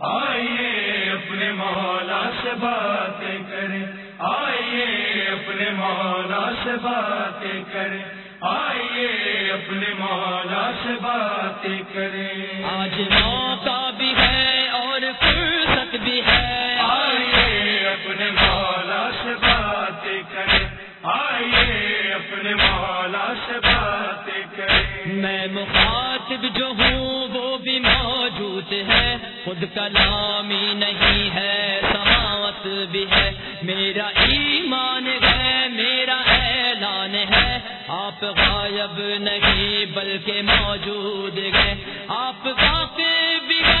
آئیے اپنے مولا سے باتیں کریں۔ آئیے اپنے مولا سے باتیں کریں۔ آئیے اپنے مولا سے باتیں کریں۔ آج موقع بھی ہے اور فرصت بھی ہے۔ آئیے اپنے مولا سے باتیں کریں۔ آئیے اپنے مولا سے باتیں کریں میں مخاطب جو ہوں وہ بھی موجود ہے۔ خود کلامی نہیں ہے سماعت بھی ہے۔ میرا ایمان ہے، میرا اعلان ہے۔ آپ غائب نہیں، بلکہ موجود ہے آپ کافی بھی ہے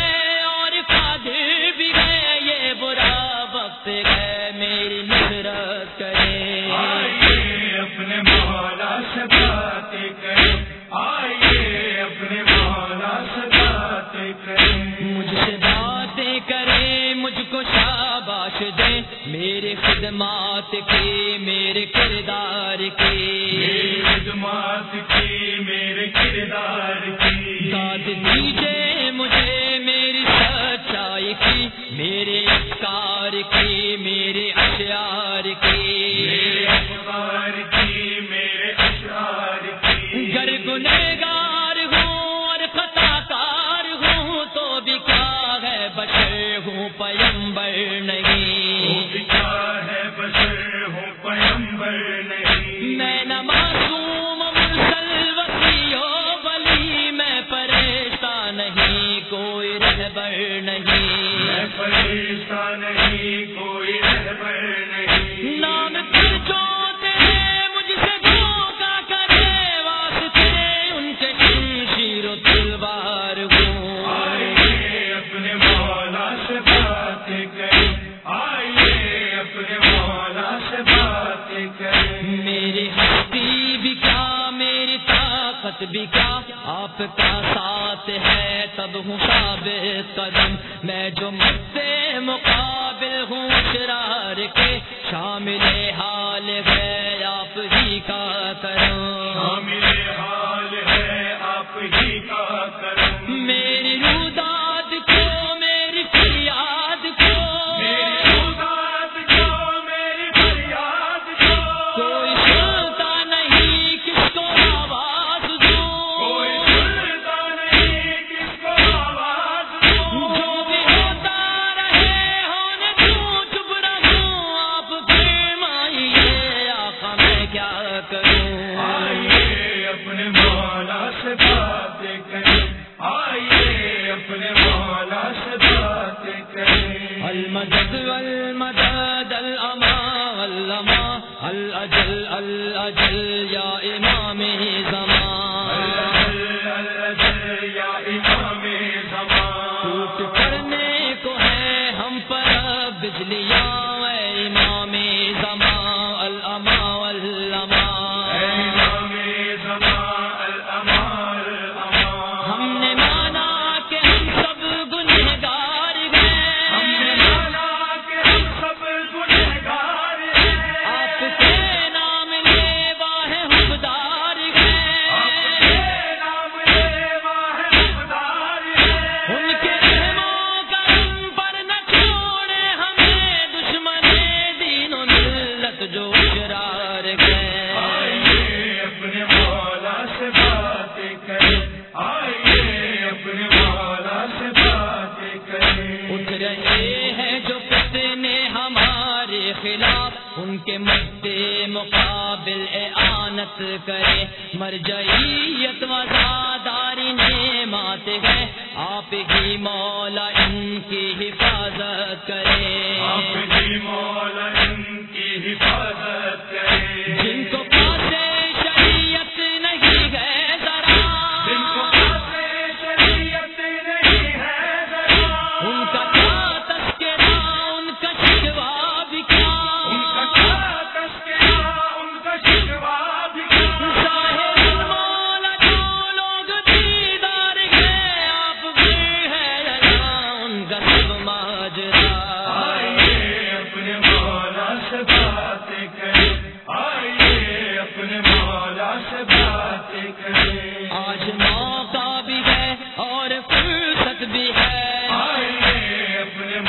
کردار کی۔ خدمات کی میرے کردار کی۔ داد دیجیے مجھے میری سچائی کی میرے افکار کی میرے اشعار کی۔ میرے اخبار کی میرے اشعار کی۔ گر گنہگار ہوں اور خطا کار ہوں تو بھی کیا ہے بشر ہوں پیمبر نہیں۔ تب ہوں ثابت قدم۔ میں جو سے مقابل ہوں شرار کے۔ شامل حال ہے آپ ہی کا کرم۔ شامل حال ہے آپ ہی کا کرم۔ میری روداد کریں المدد المدد الاما الما الاجل الاجل یا امام زمان. یا امام زمان. ٹوٹ پڑنے کو ہے ہم پر بجلیاں. کرے مرجعیت وزاداری نے مات ہے۔ آپ ہی مولا ان کی حفاظت کرے۔ آپ کی مولا ان کی حفاظت کرے۔ جن کو پاسے شریعت نہیں ہے آج موقع بھی ہے اور فرصت بھی ہے۔ اپنے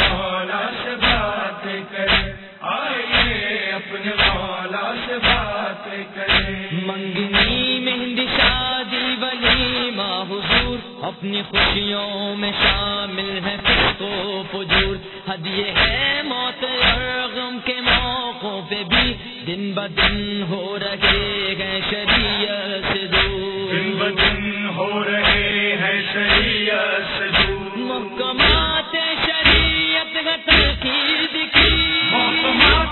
اپنی خوشیوں میں شامل ہے کو فجور۔ ہدیے ہے موت اور غم کے موقعوں پہ بھی دن بدن ہو رہے ہیں شریعت سے دور۔ دن بدن ہو رہے ہیں شریعت سے دور۔ محکمات شریعت کا تنقید کی محکمات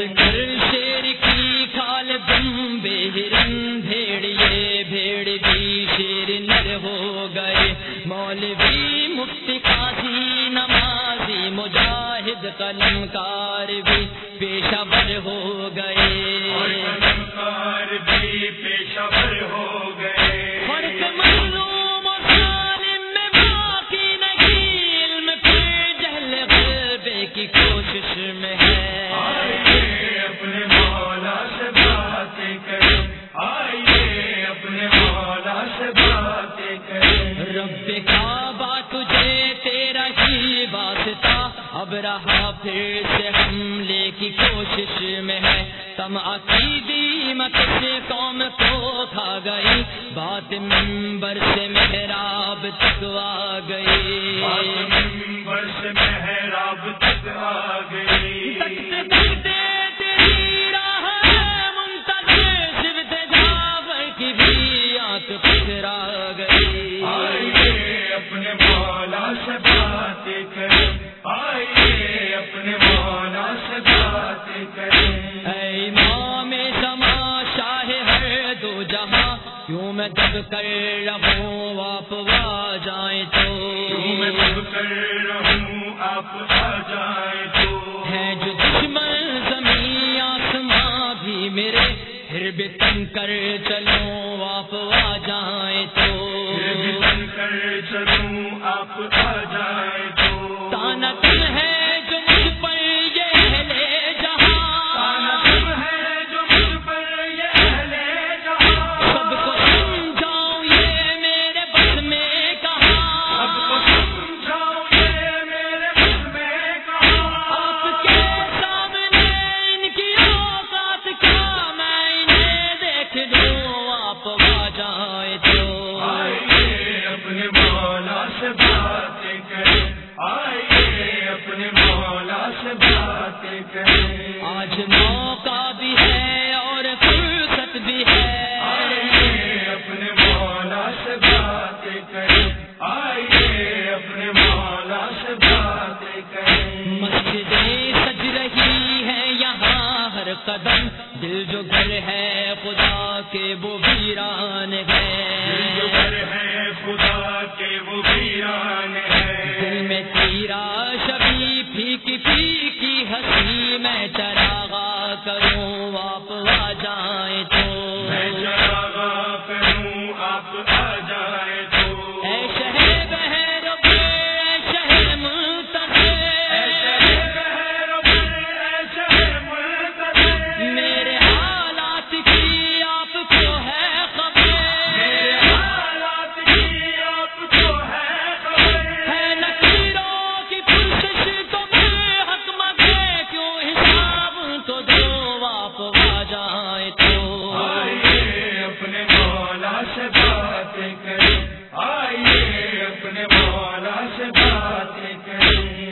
کریں کر شیر کی کھال بم بے ہرن بھیڑیے، بھیڑ بھی شیر نر ہو گئے۔ مولوی مفتی قاضی نمازی، مجاہد قلم کار بھی پیشہ ور ہو گئے۔ قلمکار بھی ہو کوشش میں ہے۔ تم عقیدی مت سے قوم کو کھا گئی۔ بات ممبر سے محراب تک آ گئی۔ ممبر سے محراب تک آ گئی۔ تیری راہ منتظر صرف کی بھی گئی۔ مولا سے باتیں کریں۔ آئیے اپنے مولا سے باتیں کریں۔ اے امام سما شاہ ہر دو جہاں کیوں میں دب کر رہوں آپ آ جائیں کیوں میں تو دب کر رہوں آپ آ جائیں تو؟ ہے جو دشمن زمین میرے پھر بھی تن کر چلو آپ آ جائیں پھر بھی تو بن کر چلوں آپ آ جائیں تو۔ ہے دل میں تیرا شبی پھیکی پھیکی ہنسی میں چراغا کروں آپ آ جائیں تو۔ چراغا کروں آپ آ جائیں تو۔ اے شہر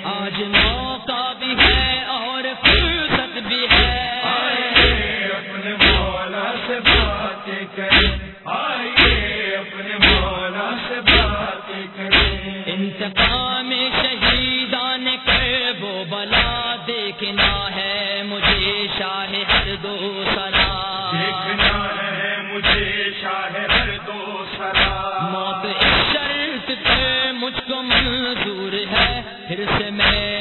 آج موقع بھی ہے اور فرصت بھی ہے۔ آئیے اپنے مولا سے باتیں کریں۔ آئیے اپنے مولا سے باتیں کریں۔ انتقام شہیدان کر وہ بلا دیکھنا ہے۔ مجھے شاہ ہر دو سرا منظور ہے پھر سے میں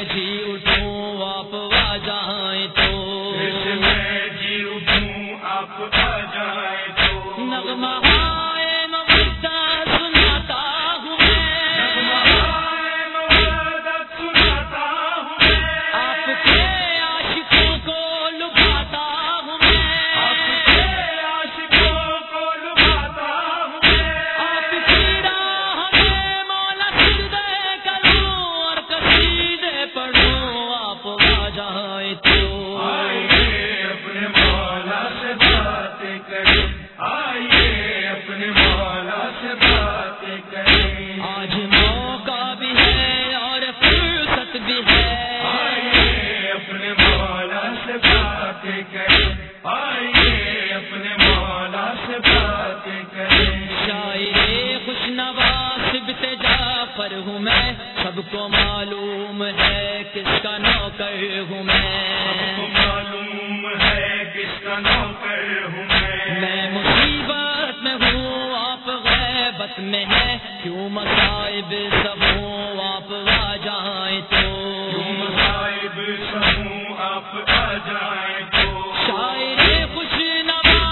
باتیں کریں۔ آئیے اپنے مولا سے باتیں کریں۔ آج موقع بھی ہے اور فرصت بھی ہے۔ آئیے اپنے مولا سے باتیں کریں۔ آئیے اپنے مولا سے باتیں کریں۔ شاعر خوش نواز سے جعفر ہوں میں۔ کو معلوم ہے کس کا نوکر ہوں میں۔ معلوم ہے کس کا نوکر ہوں میں۔ میں مصیبت میں ہوں آپ غیبت میں ہے کیوں مصائب سب ہوں آپ آ جائیں تو۔ کیوں مصائب سموں آپ آ جائیں تو۔ شاعر خوش نواز